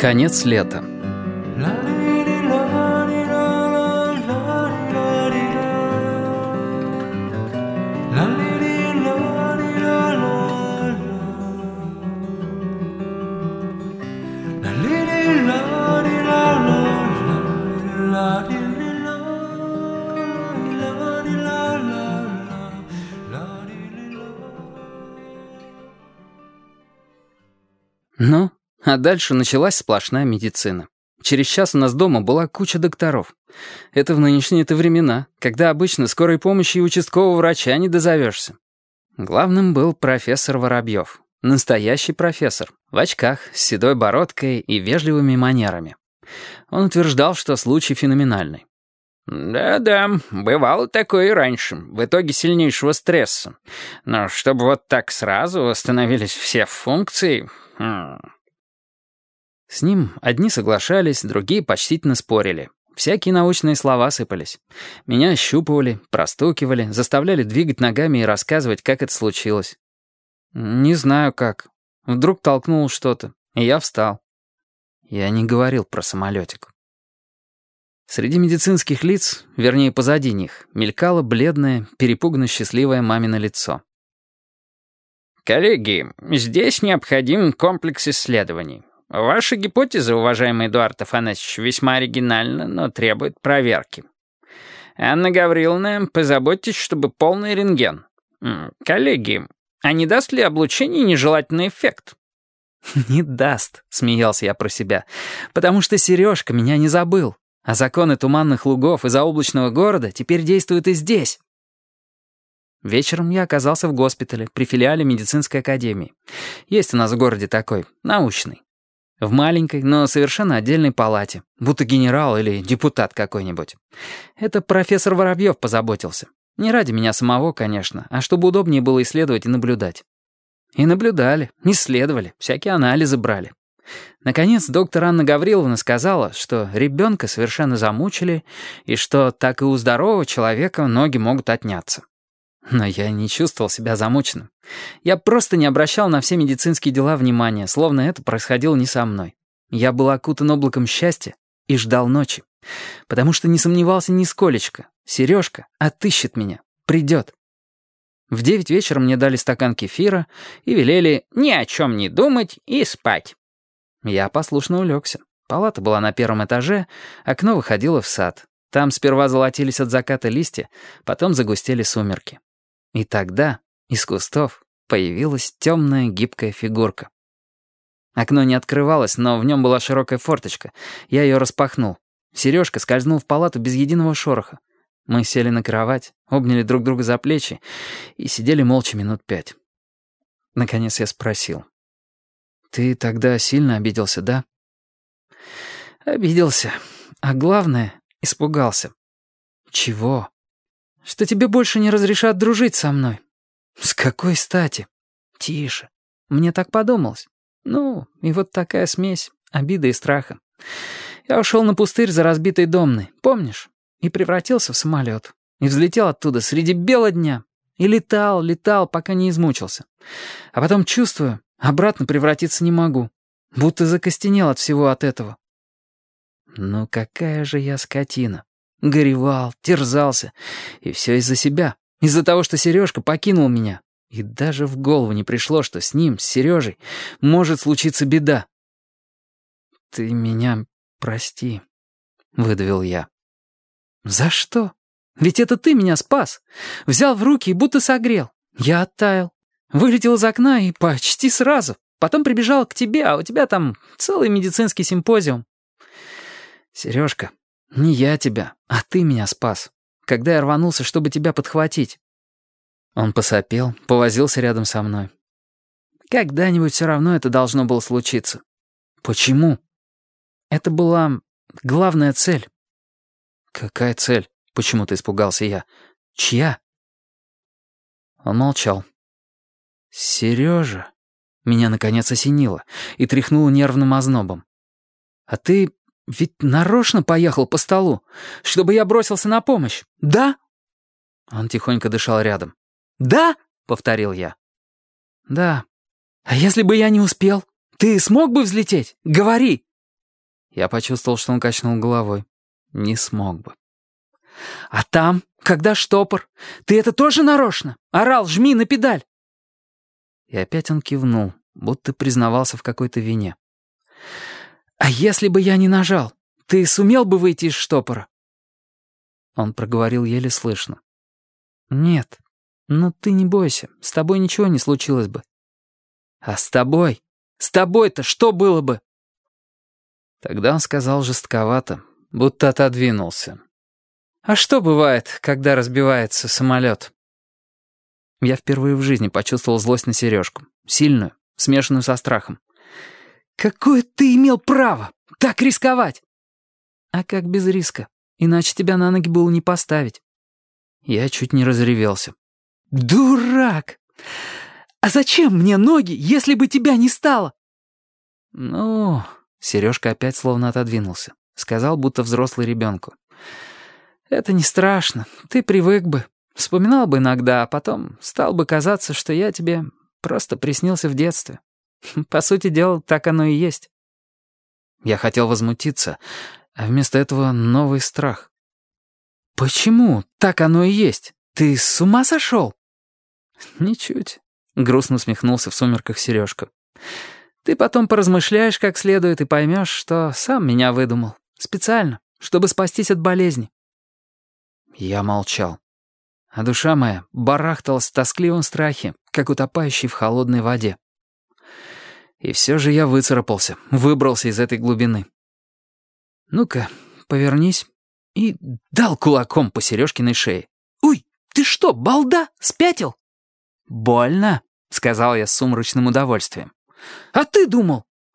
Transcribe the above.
Конец лета. Ну, а дальше началась сплошная медицина. Через час у нас дома была куча докторов. Это в нынешние-то времена, когда обычно скорой помощи и участкового врача не дозовешься. Главным был профессор Воробьев. Настоящий профессор, в очках, с седой бородкой и вежливыми манерами. Он утверждал, что случай феноменальный. «Да-да, бывало такое и раньше, в итоге сильнейшего стресса. Но чтобы вот так сразу восстановились все функции, Хм. С ним одни соглашались, другие почтительно спорили. Всякие научные слова сыпались. Меня ощупывали, простукивали, заставляли двигать ногами и рассказывать, как это случилось. Не знаю как. Вдруг толкнул что-то, и я встал. Я не говорил про самолетик. Среди медицинских лиц, вернее, позади них, мелькало бледное, перепуганно счастливое мамино лицо. «Коллеги, здесь необходим комплекс исследований. Ваша гипотеза, уважаемый Эдуард Афанасьевич, весьма оригинальна, но требует проверки. Анна Гавриловна, позаботьтесь, чтобы полный рентген. Коллеги, а не даст ли облучение нежелательный эффект?» «Не даст», — смеялся я про себя, «потому что Сережка меня не забыл, а законы туманных лугов и заоблачного города теперь действуют и здесь». Вечером я оказался в госпитале при филиале медицинской академии. Есть у нас в городе такой, научный. В маленькой, но совершенно отдельной палате, будто генерал или депутат какой-нибудь. Это профессор Воробьев позаботился. Не ради меня самого, конечно, а чтобы удобнее было исследовать и наблюдать. И наблюдали, исследовали, всякие анализы брали. Наконец, доктор Анна Гавриловна сказала, что ребенка совершенно замучили, и что так и у здорового человека ноги могут отняться. Но я не чувствовал себя замученным. Я просто не обращал на все медицинские дела внимания, словно это происходило не со мной. Я был окутан облаком счастья и ждал ночи. Потому что не сомневался нисколечко. Сережка отыщет меня, придет. В девять вечера мне дали стакан кефира и велели ни о чем не думать и спать. Я послушно улегся. Палата была на первом этаже, окно выходило в сад. Там сперва золотились от заката листья, потом загустели сумерки. И тогда из кустов появилась темная гибкая фигурка. Окно не открывалось, но в нем была широкая форточка. Я ее распахнул. Сережка скользнул в палату без единого шороха. Мы сели на кровать, обняли друг друга за плечи и сидели молча минут пять. Наконец я спросил. «Ты тогда сильно обиделся, да?» «Обиделся. А главное, испугался». «Чего?» Что тебе больше не разрешат дружить со мной». «С какой стати?» «Тише. Мне так подумалось. Ну, и вот такая смесь обиды и страха. Я ушел на пустырь за разбитой домной, помнишь? И превратился в самолет. И взлетел оттуда среди бела дня. И летал, летал, пока не измучился. А потом чувствую, обратно превратиться не могу. Будто закостенел от всего от этого. Ну какая же я скотина. Горевал, терзался. И все из-за себя. Из-за того, что Сережка покинул меня. И даже в голову не пришло, что с ним, с Сережей, может случиться беда. «Ты меня прости», — выдавил я. «За что? Ведь это ты меня спас. Взял в руки и будто согрел. Я оттаял. Вылетел из окна и почти сразу. Потом прибежал к тебе, а у тебя там целый медицинский симпозиум. Сережка, «Не я тебя, а ты меня спас, когда я рванулся, чтобы тебя подхватить». Он посопел, повозился рядом со мной. «Когда-нибудь все равно это должно было случиться». «Почему?» «Это была главная цель». «Какая цель?» — почему-то испугался я. «Чья?» Он молчал. «Сережа...» Меня, наконец, осенило и тряхнуло нервным ознобом. «А ты ведь нарочно поехал по столу, чтобы я бросился на помощь. Да?» Он тихонько дышал рядом. «Да?» — повторил я. «Да. А если бы я не успел? Ты смог бы взлететь? Говори!» Я почувствовал, что он качнул головой. Не смог бы. «А там, когда штопор, ты это тоже нарочно? Орал, жми на педаль!» И опять он кивнул, будто признавался в какой-то вине. «А если бы я не нажал, ты сумел бы выйти из штопора?» Он проговорил еле слышно. «Нет, но ты не бойся, с тобой ничего не случилось бы». «А с тобой? С тобой-то что было бы?» Тогда он сказал жестковато, будто отодвинулся. «А что бывает, когда разбивается самолет?» Я впервые в жизни почувствовал злость на сережку. Сильную, смешанную со страхом. «Какое ты имел право так рисковать?» «А как без риска? Иначе тебя на ноги было не поставить». Я чуть не разревелся. «Дурак! А зачем мне ноги, если бы тебя не стало?» «Ну...» Сережка опять словно отодвинулся. Сказал, будто взрослый ребенку. «Это не страшно. Ты привык бы. Вспоминал бы иногда, а потом стал бы казаться, что я тебе просто приснился в детстве. По сути дела, так оно и есть». Я хотел возмутиться, а вместо этого новый страх. «Почему? Так оно и есть. Ты с ума сошел?» «Ничуть», — грустно усмехнулся в сумерках Сережка. Ты потом поразмышляешь как следует и поймешь, что сам меня выдумал. Специально, чтобы спастись от болезни». Я молчал. А душа моя барахталась в тоскливом страхе, как утопающий в холодной воде. И все же я выцарапался, выбрался из этой глубины. «Ну-ка, повернись». И дал кулаком по Сережкиной шее. «Уй, ты что, балда, спятил?» «Больно», — сказал я с сумрачным удовольствием. А ты думал,